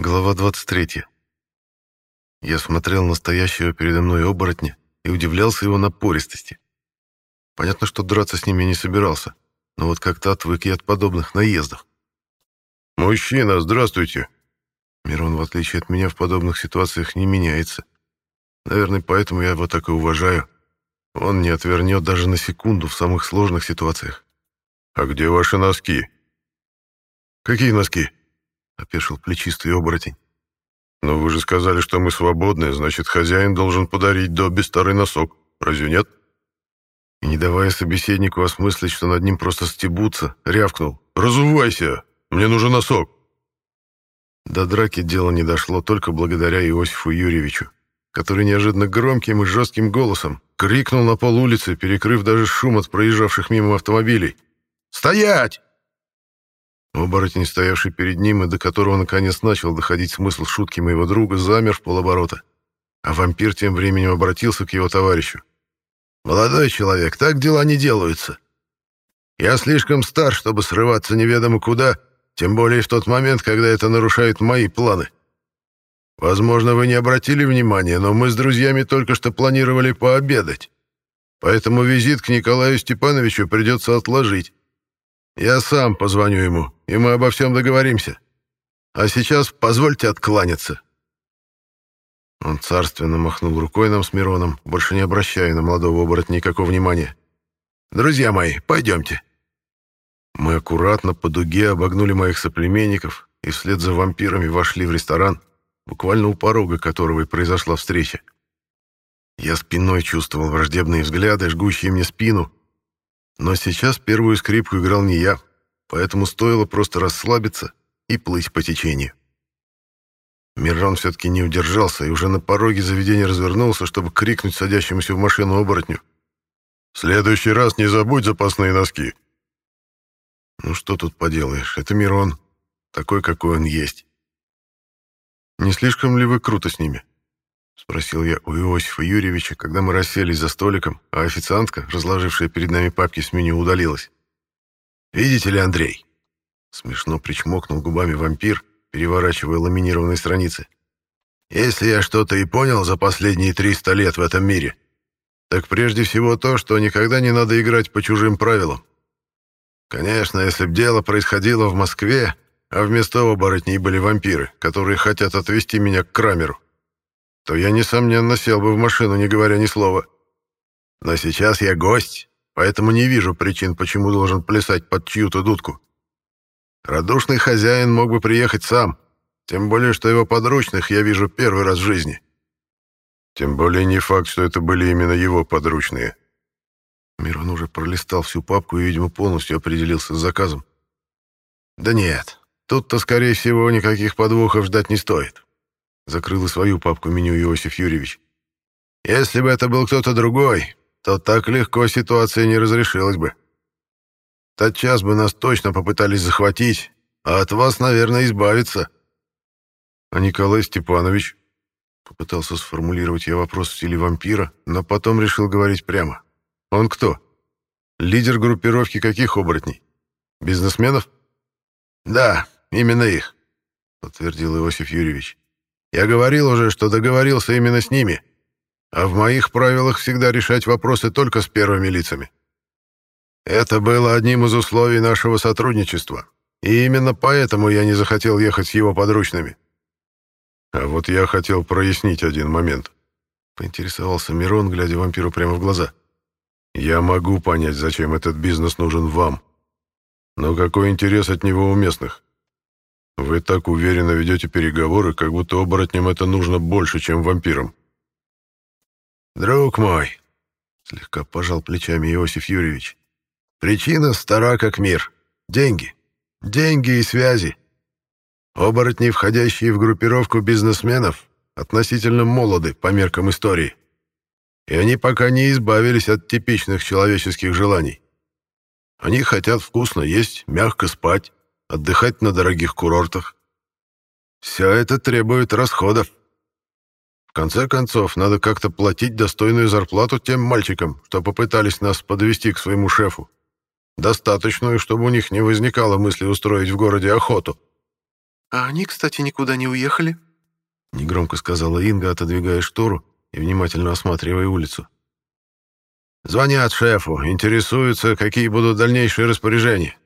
Глава 23. Я смотрел на стоящего передо мной оборотня и удивлялся его напористости. Понятно, что драться с ними не собирался, но вот как-то отвык я от подобных наездов. «Мужчина, здравствуйте!» Мирон, в отличие от меня, в подобных ситуациях не меняется. Наверное, поэтому я его так и уважаю. Он не отвернет даже на секунду в самых сложных ситуациях. «А где ваши носки?» «Какие носки?» — опешил плечистый оборотень. «Но вы же сказали, что мы свободны, значит, хозяин должен подарить Добби старый носок. Разве нет?» И, не давая собеседнику осмыслить, что над ним просто стебутся, рявкнул. «Разувайся! Мне нужен носок!» До драки дело не дошло только благодаря Иосифу Юрьевичу, который неожиданно громким и жестким голосом крикнул на пол улицы, перекрыв даже шум от проезжавших мимо автомобилей. «Стоять!» Оборотень, стоявший перед ним и до которого наконец начал доходить смысл шутки моего друга, замер в полоборота. А вампир тем временем обратился к его товарищу. «Молодой человек, так дела не делаются. Я слишком стар, чтобы срываться неведомо куда, тем более в тот момент, когда это нарушает мои планы. Возможно, вы не обратили внимания, но мы с друзьями только что планировали пообедать. Поэтому визит к Николаю Степановичу придется отложить. Я сам позвоню ему, и мы обо всем договоримся. А сейчас позвольте откланяться». Он царственно махнул рукой нам с Мироном, больше не обращая на молодого оборотня никакого внимания. «Друзья мои, пойдемте». Мы аккуратно по дуге обогнули моих соплеменников и вслед за вампирами вошли в ресторан, буквально у порога которого и произошла встреча. Я спиной чувствовал враждебные взгляды, жгущие мне спину, но сейчас первую скрипку играл не я, поэтому стоило просто расслабиться и плыть по течению. Мирон все-таки не удержался и уже на пороге заведения развернулся, чтобы крикнуть садящемуся в машину оборотню. «В следующий раз не забудь запасные носки!» Ну что тут поделаешь, это Мирон, такой, какой он есть. «Не слишком ли вы круто с ними?» — спросил я у Иосифа Юрьевича, когда мы расселись за столиком, а официантка, разложившая перед нами папки с меню, удалилась. «Видите ли, Андрей?» Смешно причмокнул губами вампир, переворачивая ламинированные страницы. «Если я что-то и понял за последние 300 лет в этом мире, так прежде всего то, что никогда не надо играть по чужим правилам. Конечно, если б дело происходило в Москве, а вместо оборотней были вампиры, которые хотят отвезти меня к Крамеру, то я, несомненно, сел бы в машину, не говоря ни слова. Но сейчас я гость, поэтому не вижу причин, почему должен плясать под чью-то дудку. Радушный хозяин мог бы приехать сам, тем более, что его подручных я вижу первый раз в жизни. Тем более не факт, что это были именно его подручные. Мирон уже пролистал всю папку и, видимо, полностью определился с заказом. Да нет, тут-то, скорее всего, никаких подвохов ждать не стоит. Закрыл свою папку меню Иосиф Юрьевич. Если бы это был кто-то другой, то так легко ситуация не разрешилась бы. Тотчас бы нас точно попытались захватить, а от вас, наверное, избавиться. А Николай Степанович? Попытался сформулировать я вопрос в стиле вампира, но потом решил говорить прямо. Он кто? Лидер группировки каких оборотней? Бизнесменов? Да, именно их, подтвердил Иосиф Юрьевич. Я говорил уже, что договорился именно с ними, а в моих правилах всегда решать вопросы только с первыми лицами. Это было одним из условий нашего сотрудничества, и именно поэтому я не захотел ехать с его подручными. А вот я хотел прояснить один момент. Поинтересовался Мирон, глядя вампиру прямо в глаза. Я могу понять, зачем этот бизнес нужен вам. Но какой интерес от него у местных? Вы так уверенно ведете переговоры, как будто оборотням это нужно больше, чем вампирам. Друг мой, слегка пожал плечами Иосиф Юрьевич, причина стара как мир. Деньги. Деньги и связи. Оборотни, входящие в группировку бизнесменов, относительно молоды по меркам истории. И они пока не избавились от типичных человеческих желаний. Они хотят вкусно есть, мягко спать, отдыхать на дорогих курортах. Все это требует расходов. В конце концов, надо как-то платить достойную зарплату тем мальчикам, что попытались нас подвести к своему шефу. Достаточную, чтобы у них не возникало мысли устроить в городе охоту. «А они, кстати, никуда не уехали?» — негромко сказала Инга, отодвигая штору и внимательно осматривая улицу. «Звонят шефу, интересуются, какие будут дальнейшие распоряжения».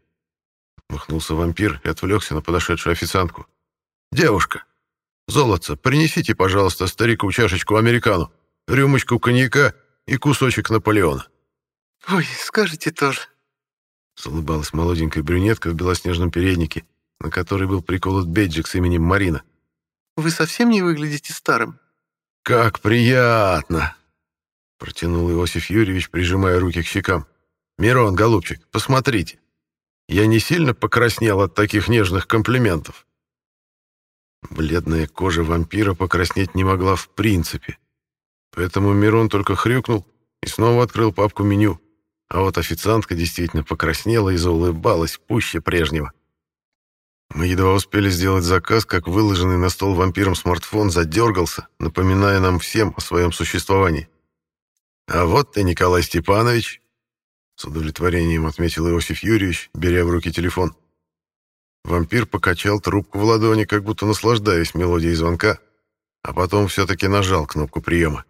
Махнулся вампир и отвлекся на подошедшую официантку. «Девушка, золотце, принесите, пожалуйста, старику чашечку американу, рюмочку коньяка и кусочек Наполеона». «Ой, скажите тоже», — улыбалась молоденькая брюнетка в белоснежном переднике, на который был приколот бейджик с именем Марина. «Вы совсем не выглядите старым?» «Как приятно!» — протянул Иосиф Юрьевич, прижимая руки к щекам. «Мирон, голубчик, посмотрите. Я не сильно покраснел от таких нежных комплиментов». Бледная кожа вампира покраснеть не могла в принципе. Поэтому Мирон только хрюкнул и снова открыл папку меню. А вот официантка действительно покраснела и заулыбалась пуще прежнего. Мы едва успели сделать заказ, как выложенный на стол вампиром смартфон задергался, напоминая нам всем о своем существовании. «А вот ты, Николай Степанович!» С удовлетворением отметил Иосиф Юрьевич, беря в руки телефон. Вампир покачал трубку в ладони, как будто наслаждаясь мелодией звонка, а потом все-таки нажал кнопку приема.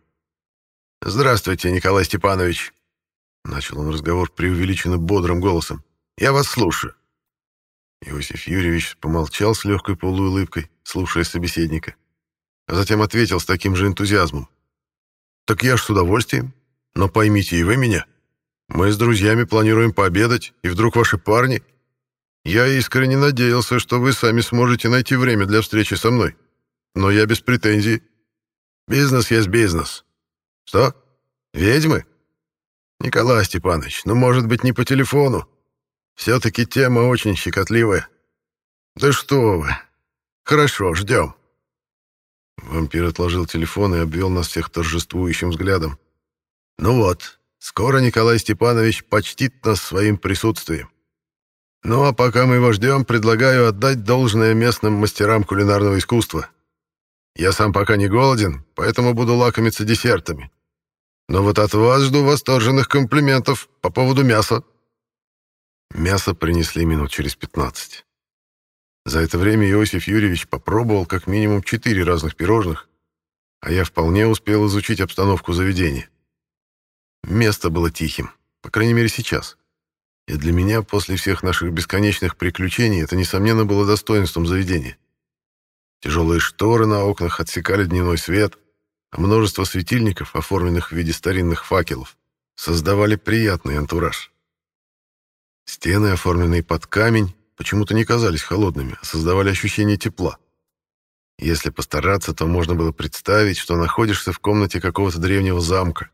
«Здравствуйте, Николай Степанович!» Начал он разговор преувеличенно бодрым голосом. «Я вас слушаю». Иосиф Юрьевич помолчал с легкой полуулыбкой, слушая собеседника, а затем ответил с таким же энтузиазмом. «Так я ж с удовольствием. Но поймите и вы меня. Мы с друзьями планируем пообедать, и вдруг ваши парни... Я искренне надеялся, что вы сами сможете найти время для встречи со мной. Но я без претензий. Бизнес есть бизнес. Что? Ведьмы? Николай Степанович, ну, может быть, не по телефону, все-таки тема очень щекотливая. Да что вы. Хорошо, ждем. Вампир отложил телефон и обвел нас всех торжествующим взглядом. Ну вот, скоро Николай Степанович почтит нас своим присутствием. Ну а пока мы его ждем, предлагаю отдать должное местным мастерам кулинарного искусства. Я сам пока не голоден, поэтому буду лакомиться десертами. Но вот от вас жду восторженных комплиментов по поводу мяса. Мясо принесли минут через 15. За это время Иосиф Юрьевич попробовал как минимум четыре разных пирожных, а я вполне успел изучить обстановку заведения. Место было тихим, по крайней мере сейчас. И для меня после всех наших бесконечных приключений это, несомненно, было достоинством заведения. Тяжелые шторы на окнах отсекали дневной свет, а множество светильников, оформленных в виде старинных факелов, создавали приятный антураж. Стены, оформленные под камень, почему-то не казались холодными, а создавали ощущение тепла. Если постараться, то можно было представить, что находишься в комнате какого-то древнего замка.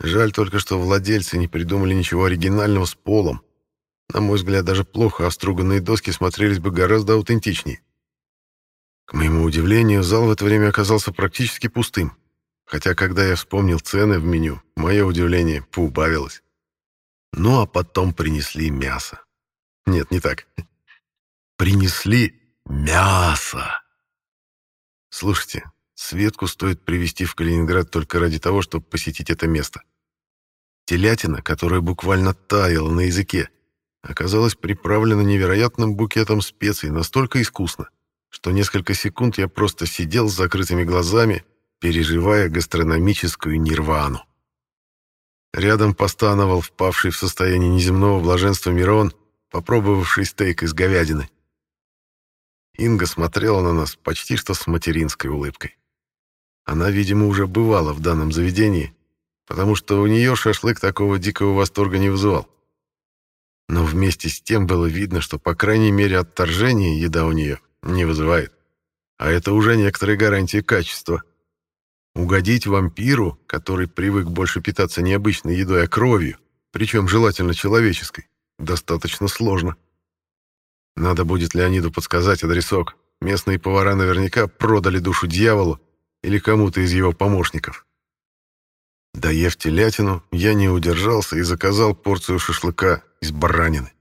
Жаль только, что владельцы не придумали ничего оригинального с полом. На мой взгляд, даже плохо оструганные доски смотрелись бы гораздо аутентичнее. К моему удивлению, зал в это время оказался практически пустым. Хотя, когда я вспомнил цены в меню, мое удивление поубавилось. Ну а потом принесли мясо. Нет, не так. Принесли мясо. Слушайте, Светку стоит привезти в Калининград только ради того, чтобы посетить это место. Телятина, которая буквально таяла на языке, оказалась приправлена невероятным букетом специй настолько искусно, что несколько секунд я просто сидел с закрытыми глазами, переживая гастрономическую нирвану. Рядом постановал впавший в состояние неземного блаженства Мирон, попробовавший стейк из говядины. Инга смотрела на нас почти что с материнской улыбкой. Она, видимо, уже бывала в данном заведении, потому что у нее шашлык такого дикого восторга не вызывал. Но вместе с тем было видно, что, по крайней мере, отторжение еда у нее не вызывает. А это уже некоторые гарантии качества. Угодить вампиру, который привык больше питаться не обычной едой, а кровью, причем желательно человеческой, достаточно сложно. Надо будет Леониду подсказать адресок. Местные повара наверняка продали душу дьяволу или кому-то из его помощников. Доев телятину, я не удержался и заказал порцию шашлыка из баранины.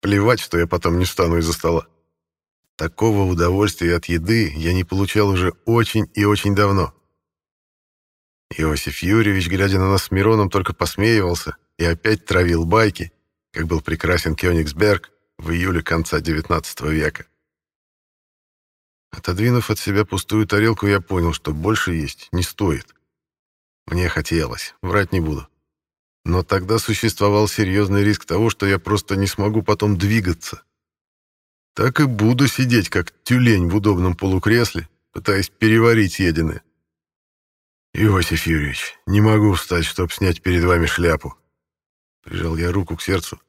Плевать, что я потом не встану из-за стола. Такого удовольствия от еды я не получал уже очень и очень давно. Иосиф Юрьевич, глядя на нас с Мироном, только посмеивался и опять травил байки, как был прекрасен Кёнигсберг в июле конца XIX века. Отодвинув от себя пустую тарелку, я понял, что больше есть не стоит. Мне хотелось, врать не буду. Но тогда существовал серьезный риск того, что я просто не смогу потом двигаться. Так и буду сидеть, как тюлень в удобном полукресле, пытаясь переварить съеденное. «Иосиф Юрьевич, не могу встать, чтобы снять перед вами шляпу». Прижал я руку к сердцу.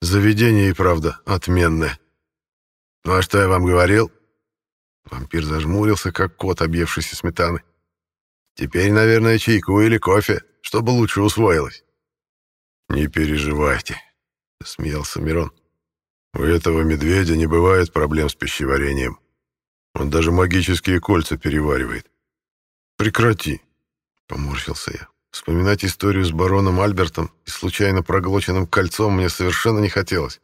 «Заведение и правда отменное». «Ну а что я вам говорил?» Вампир зажмурился, как кот, объевшийся сметаны. «Теперь, наверное, чайку или кофе, чтобы лучше усвоилось». «Не переживайте», — смеялся Мирон. «У этого медведя не бывает проблем с пищеварением. Он даже магические кольца переваривает». «Прекрати», — поморщился я. Вспоминать историю с бароном Альбертом и случайно проглоченным кольцом мне совершенно не хотелось.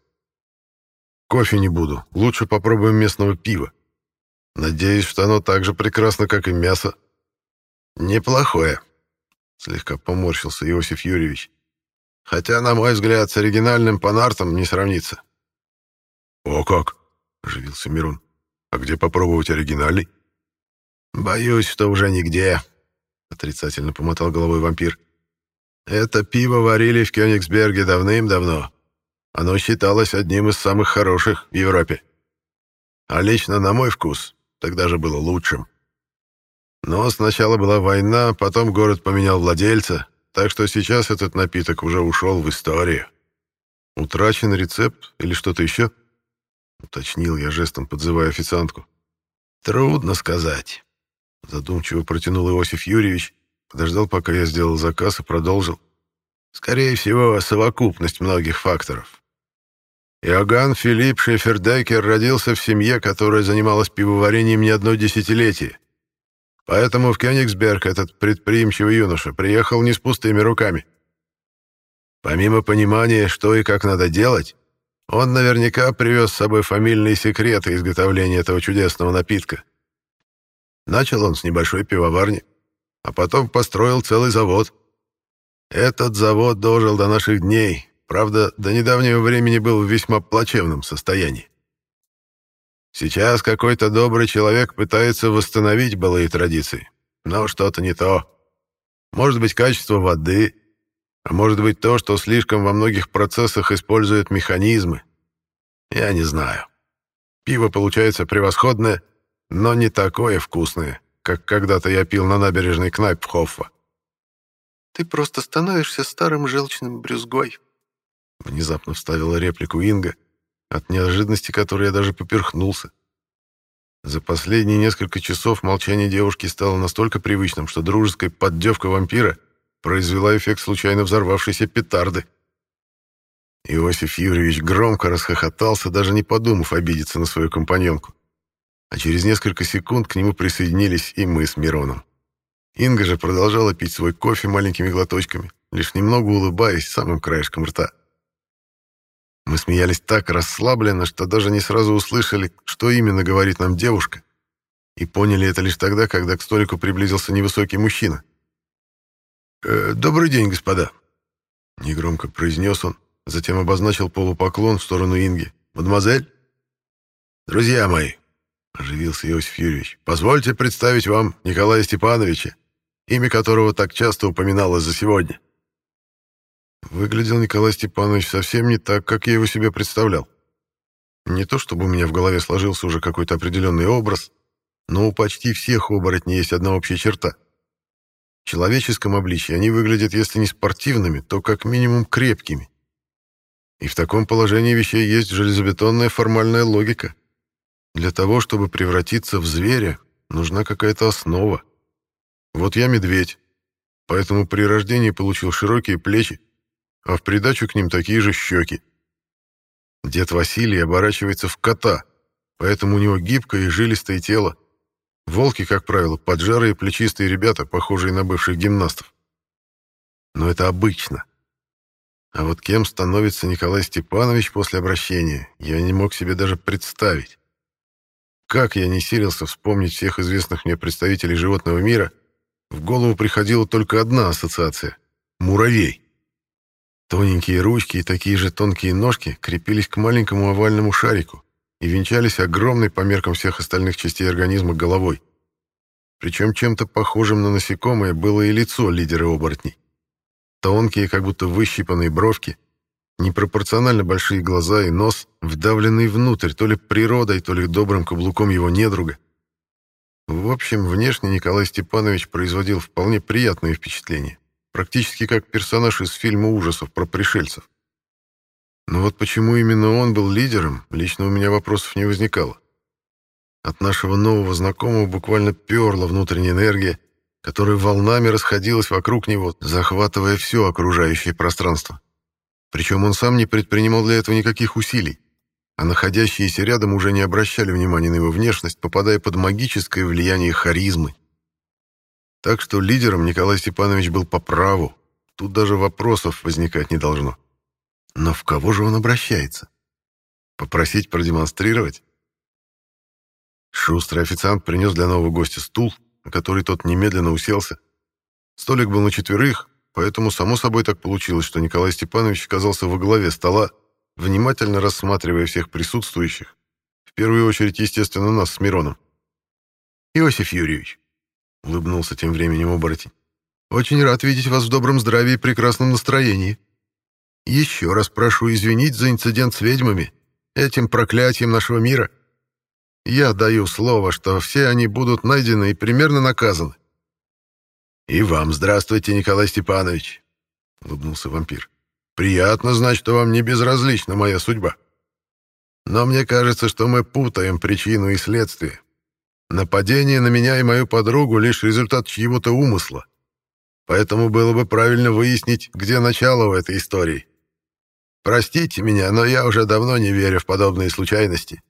«Кофе не буду. Лучше попробуем местного пива. Надеюсь, что оно так же прекрасно, как и мясо». «Неплохое», — слегка поморщился Иосиф Юрьевич. «Хотя, на мой взгляд, с оригинальным панартом не сравнится». «О как!» — оживился Мирон. «А где попробовать оригинальный?» «Боюсь, что уже нигде», — отрицательно помотал головой вампир. «Это пиво варили в Кёнигсберге давным-давно. Оно считалось одним из самых хороших в Европе. А лично на мой вкус тогда же было лучшим. Но сначала была война, потом город поменял владельца, так что сейчас этот напиток уже ушел в историю. Утрачен рецепт или что-то еще?» — уточнил я жестом, подзывая официантку. «Трудно сказать». Задумчиво протянул Иосиф Юрьевич, подождал, пока я сделал заказ и продолжил. Скорее всего, совокупность многих факторов. Иоганн Филипп Шефердекер родился в семье, которая занималась пивоварением не одно десятилетие. Поэтому в Кёнигсберг этот предприимчивый юноша приехал не с пустыми руками. Помимо понимания, что и как надо делать, он наверняка привез с собой фамильные секреты изготовления этого чудесного напитка. Начал он с небольшой пивоварни, а потом построил целый завод. Этот завод дожил до наших дней, правда, до недавнего времени был в весьма плачевном состоянии. Сейчас какой-то добрый человек пытается восстановить былые традиции, но что-то не то. Может быть, качество воды, а может быть то, что слишком во многих процессах используют механизмы. Я не знаю. Пиво получается превосходное — но не такое вкусное, как когда-то я пил на набережной Кнайпхоффа. «Ты просто становишься старым желчным брюзгой», — внезапно вставила реплику Инга, от неожиданности которой я даже поперхнулся. За последние несколько часов молчание девушки стало настолько привычным, что дружеская поддевка вампира произвела эффект случайно взорвавшейся петарды. Иосиф Юрьевич громко расхохотался, даже не подумав обидеться на свою компаньонку а через несколько секунд к нему присоединились и мы с Мироном. Инга же продолжала пить свой кофе маленькими глоточками, лишь немного улыбаясь самым краешком рта. Мы смеялись так расслабленно, что даже не сразу услышали, что именно говорит нам девушка, и поняли это лишь тогда, когда к столику приблизился невысокий мужчина. «Э, «Добрый день, господа», — негромко произнес он, затем обозначил полупоклон в сторону Инги. «Мадемуазель?» «Друзья мои, оживился Иосиф Юрьевич. «Позвольте представить вам Николая Степановича, имя которого так часто упоминалось за сегодня». Выглядел Николай Степанович совсем не так, как я его себе представлял. Не то чтобы у меня в голове сложился уже какой-то определенный образ, но у почти всех оборотней есть одна общая черта. В человеческом обличии они выглядят, если не спортивными, то как минимум крепкими. И в таком положении вещей есть железобетонная формальная логика — для того, чтобы превратиться в зверя, нужна какая-то основа. Вот я медведь, поэтому при рождении получил широкие плечи, а в придачу к ним такие же щеки. Дед Василий оборачивается в кота, поэтому у него гибкое и жилистое тело. Волки, как правило, поджарые плечистые ребята, похожие на бывших гимнастов. Но это обычно. А вот кем становится Николай Степанович после обращения, я не мог себе даже представить. Как я не силился вспомнить всех известных мне представителей животного мира, в голову приходила только одна ассоциация — муравей. Тоненькие ручки и такие же тонкие ножки крепились к маленькому овальному шарику, и венчались огромной по меркам всех остальных частей организма головой. Причем чем-то похожим на насекомое было и лицо лидера оборотней. Тонкие, как будто выщипанные бровки, непропорционально большие глаза и нос, вдавленный внутрь то ли природой, то ли добрым каблуком его недруга. В общем, внешне Николай Степанович производил вполне приятное впечатление, практически как персонаж из фильма ужасов про пришельцев. Но вот почему именно он был лидером, лично у меня вопросов не возникало. От нашего нового знакомого буквально перла внутренняя энергия, которая волнами расходилась вокруг него, захватывая все окружающее пространство. Причем он сам не предпринимал для этого никаких усилий, а находящиеся рядом уже не обращали внимания на его внешность, попадая под магическое влияние харизмы. Так что лидером Николай Степанович был по праву, тут даже вопросов возникать не должно. Но в кого же он обращается? Попросить продемонстрировать? Шустрый официант принес для нового гостя стул, на который тот немедленно уселся. Столик был на четверых, поэтому само собой так получилось, что Николай Степанович оказался во главе стола, внимательно рассматривая всех присутствующих. В первую очередь, естественно, нас с Мироном. «Иосиф Юрьевич», — улыбнулся тем временем оборотень, — «очень рад видеть вас в добром здравии и прекрасном настроении. Еще раз прошу извинить за инцидент с ведьмами, этим проклятием нашего мира». Я даю слово, что все они будут найдены и примерно наказаны. И вам здравствуйте, Николай Степанович, улыбнулся вампир. Приятно знать, что вам не безразлична моя судьба. Но мне кажется, что мы путаем причину и следствие. Нападение на меня и мою подругу лишь результат чьего-то умысла. Поэтому было бы правильно выяснить, где начало у этой истории. Простите меня, но я уже давно не верю в подобные случайности.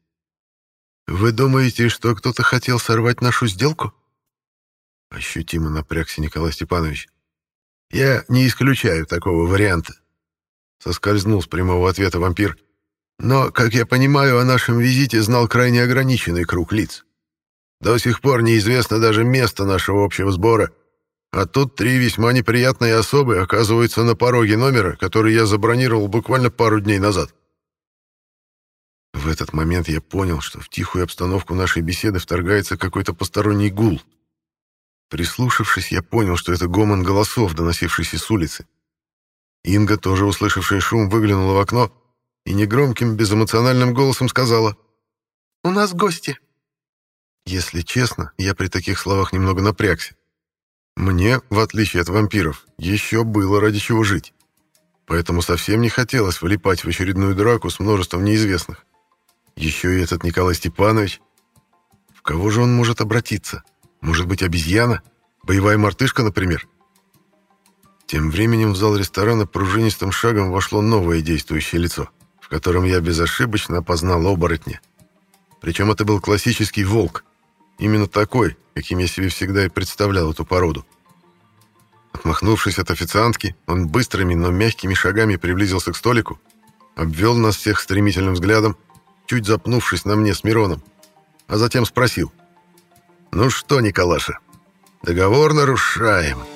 «Вы думаете, что кто-то хотел сорвать нашу сделку?» Ощутимо напрягся Николай Степанович. «Я не исключаю такого варианта», — соскользнул с прямого ответа вампир. «Но, как я понимаю, о нашем визите знал крайне ограниченный круг лиц. До сих пор неизвестно даже место нашего общего сбора, а тут три весьма неприятные особы оказываются на пороге номера, который я забронировал буквально пару дней назад». В этот момент я понял, что в тихую обстановку нашей беседы вторгается какой-то посторонний гул. Прислушавшись, я понял, что это гомон голосов, доносившийся с улицы. Инга, тоже услышавшая шум, выглянула в окно и негромким, безэмоциональным голосом сказала «У нас гости». Если честно, я при таких словах немного напрягся. Мне, в отличие от вампиров, еще было ради чего жить. Поэтому совсем не хотелось вылипать в очередную драку с множеством неизвестных. Еще и этот Николай Степанович. В кого же он может обратиться? Может быть, обезьяна? Боевая мартышка, например? Тем временем в зал ресторана пружинистым шагом вошло новое действующее лицо, в котором я безошибочно опознал оборотня. Причем это был классический волк. Именно такой, каким я себе всегда и представлял эту породу. Отмахнувшись от официантки, он быстрыми, но мягкими шагами приблизился к столику, обвел нас всех стремительным взглядом чуть запнувшись на мне с Мироном, а затем спросил. «Ну что, Николаша, договор нарушаем».